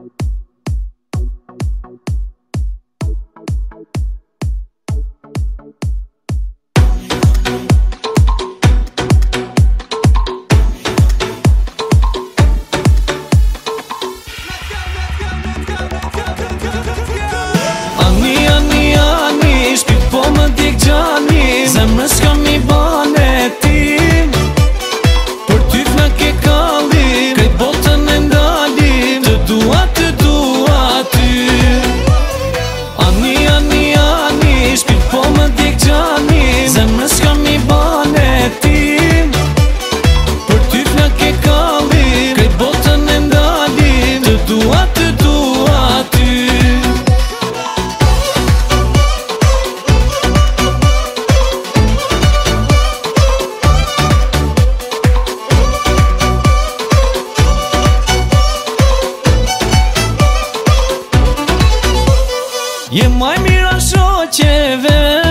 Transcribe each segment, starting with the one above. Ani, ani, ani, shpit po më dik gjatë Je maj mira shoqeve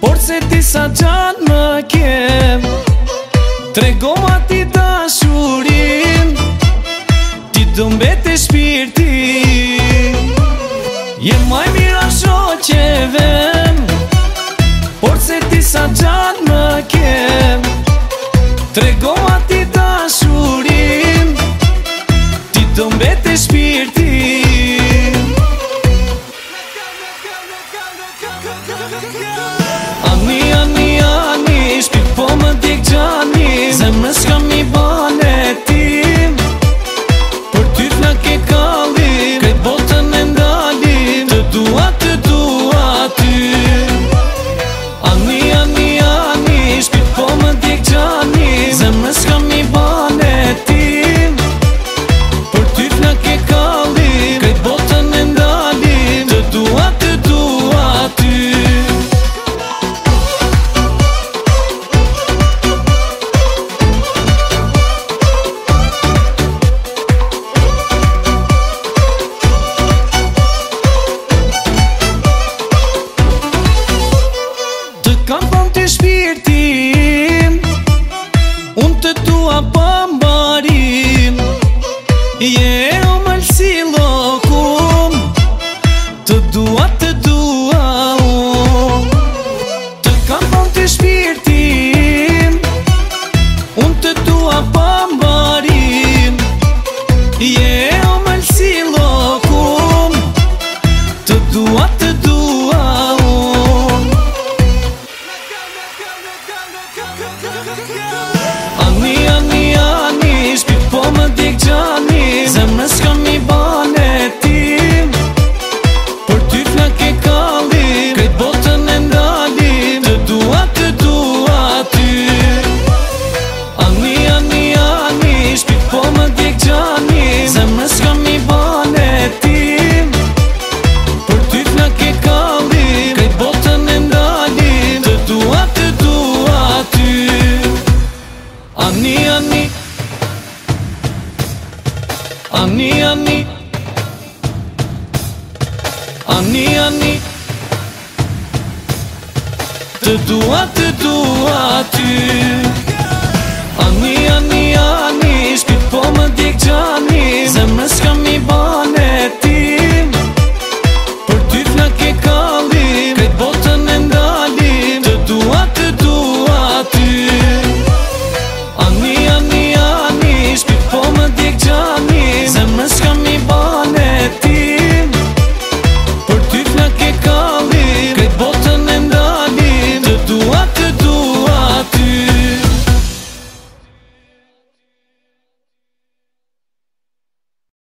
Por se ti sa gjatë më kem Tregom ati dashurin Ti dëmbet e shpirtin Look Të dua, të dua unë Të kam bon të shpirtin Unë të dua pa mbarin Je o mëllësi lokum Të dua, të dua אני אני אני אני תדוע תדועתי